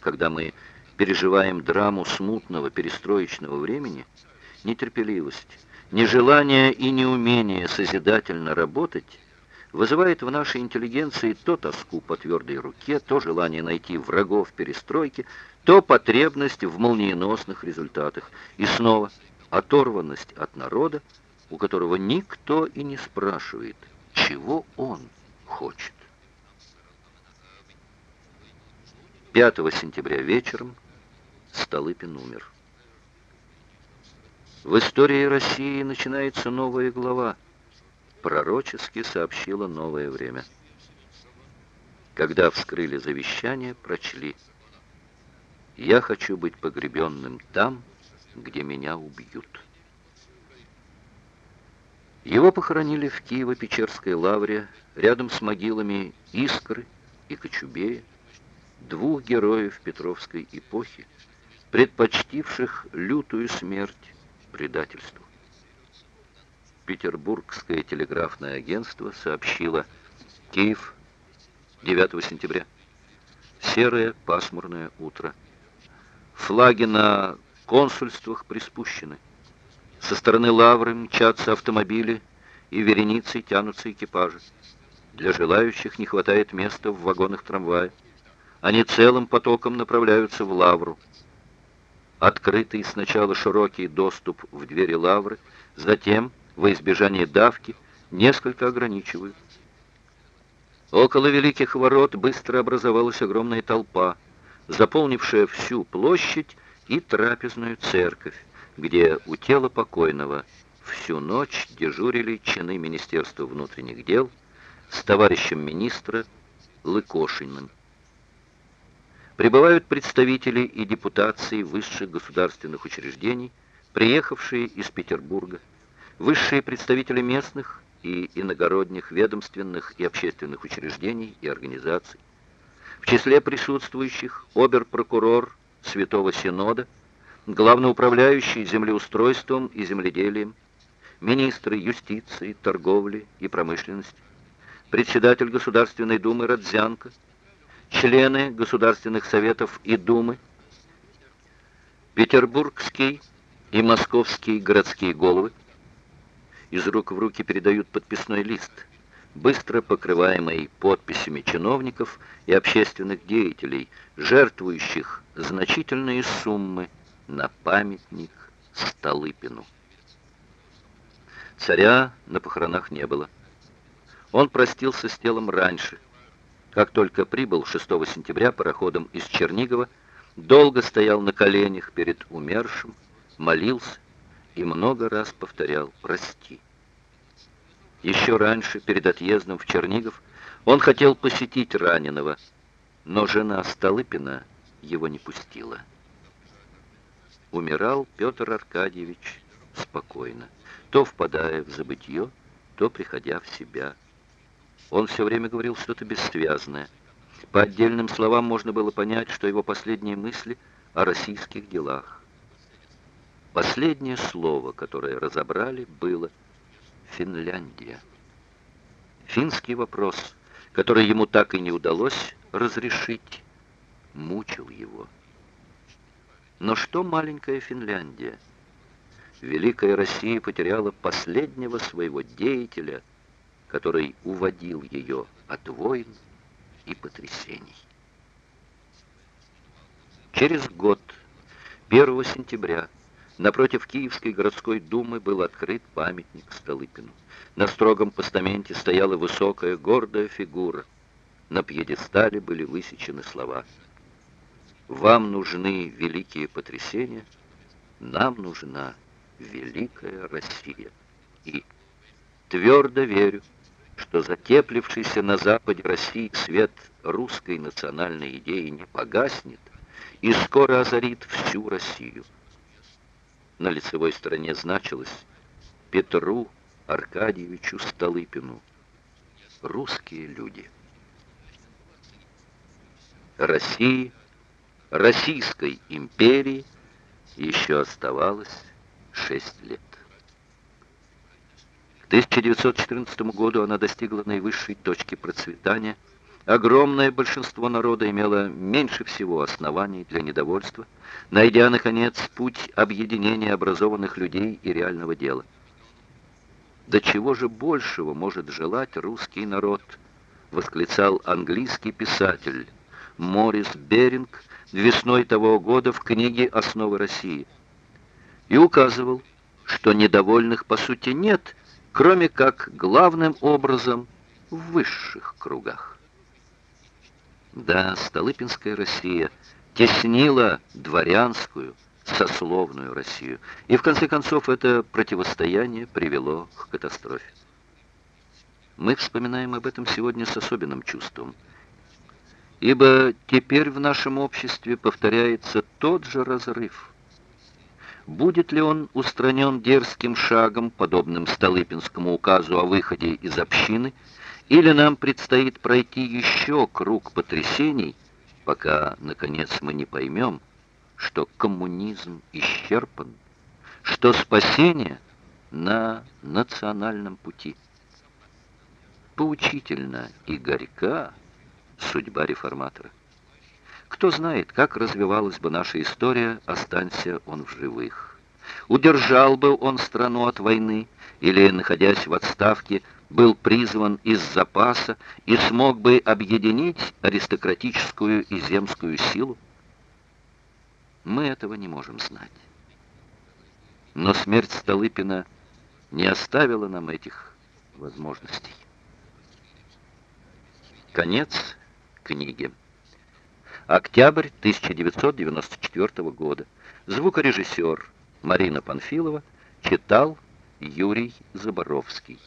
когда мы переживаем драму смутного перестроечного времени, нетерпеливость, нежелание и неумение созидательно работать вызывает в нашей интеллигенции то тоску по твердой руке, то желание найти врагов перестройки, то потребность в молниеносных результатах. И снова оторванность от народа, у которого никто и не спрашивает, чего он хочет. 5 сентября вечером Столыпин умер. В истории России начинается новая глава. Пророчески сообщило новое время. Когда вскрыли завещание, прочли. «Я хочу быть погребенным там, где меня убьют». Его похоронили в Киево-Печерской лавре, рядом с могилами Искры и Кочубея, двух героев Петровской эпохи, предпочтивших лютую смерть предательству. Петербургское телеграфное агентство сообщило Киев, 9 сентября. Серое пасмурное утро. Флаги на консульствах приспущены. Со стороны лавры мчатся автомобили, и вереницей тянутся экипажи. Для желающих не хватает места в вагонах трамвая. Они целым потоком направляются в лавру. Открытый сначала широкий доступ в двери лавры, затем, во избежание давки, несколько ограничивают. Около великих ворот быстро образовалась огромная толпа, заполнившая всю площадь и трапезную церковь, где у тела покойного всю ночь дежурили чины Министерства внутренних дел с товарищем министра Лыкошиным прибывают представители и депутации высших государственных учреждений, приехавшие из Петербурга, высшие представители местных и иногородних ведомственных и общественных учреждений и организаций. В числе присутствующих обер-прокурор Святого Синода, главноуправляющий землеустройством и земледелием, министры юстиции, торговли и промышленности, председатель Государственной Думы Родзянко, члены государственных советов и Думы, петербургский и московские городские головы из рук в руки передают подписной лист, быстро покрываемый подписями чиновников и общественных деятелей, жертвующих значительные суммы на памятник Столыпину. Царя на похоронах не было. Он простился с телом раньше – как только прибыл 6 сентября пароходом из Чернигова, долго стоял на коленях перед умершим, молился и много раз повторял «прости». Еще раньше, перед отъездом в Чернигов, он хотел посетить раненого, но жена Столыпина его не пустила. Умирал Петр Аркадьевич спокойно, то впадая в забытье, то приходя в себя. Он все время говорил что-то бессвязное. По отдельным словам можно было понять, что его последние мысли о российских делах. Последнее слово, которое разобрали, было «Финляндия». Финский вопрос, который ему так и не удалось разрешить, мучил его. Но что маленькая Финляндия? Великая Россия потеряла последнего своего деятеля – который уводил ее от войн и потрясений. Через год, 1 сентября, напротив Киевской городской думы был открыт памятник Столыпину. На строгом постаменте стояла высокая, гордая фигура. На пьедестале были высечены слова «Вам нужны великие потрясения, нам нужна великая Россия». И твердо верю, что затеплившийся на западе России свет русской национальной идеи не погаснет и скоро озарит всю Россию. На лицевой стороне значилось Петру Аркадьевичу Столыпину. Русские люди. России, Российской империи еще оставалось шесть лет. 1914 году она достигла наивысшей точки процветания, огромное большинство народа имело меньше всего оснований для недовольства, найдя, наконец, путь объединения образованных людей и реального дела. «До чего же большего может желать русский народ?» — восклицал английский писатель Морис Беринг весной того года в книге «Основы России» и указывал, что недовольных по сути нет, кроме как главным образом в высших кругах. Да, Столыпинская Россия теснила дворянскую, сословную Россию, и в конце концов это противостояние привело к катастрофе. Мы вспоминаем об этом сегодня с особенным чувством, ибо теперь в нашем обществе повторяется тот же разрыв. Будет ли он устранен дерзким шагом, подобным Столыпинскому указу о выходе из общины, или нам предстоит пройти еще круг потрясений, пока, наконец, мы не поймем, что коммунизм исчерпан, что спасение на национальном пути. Поучительна и горька судьба реформатора. Кто знает, как развивалась бы наша история, останься он в живых. Удержал бы он страну от войны, или, находясь в отставке, был призван из запаса и смог бы объединить аристократическую и земскую силу? Мы этого не можем знать. Но смерть Столыпина не оставила нам этих возможностей. Конец книги. Октябрь 1994 года. Звукорежиссер Марина Панфилова читал Юрий Заборовский.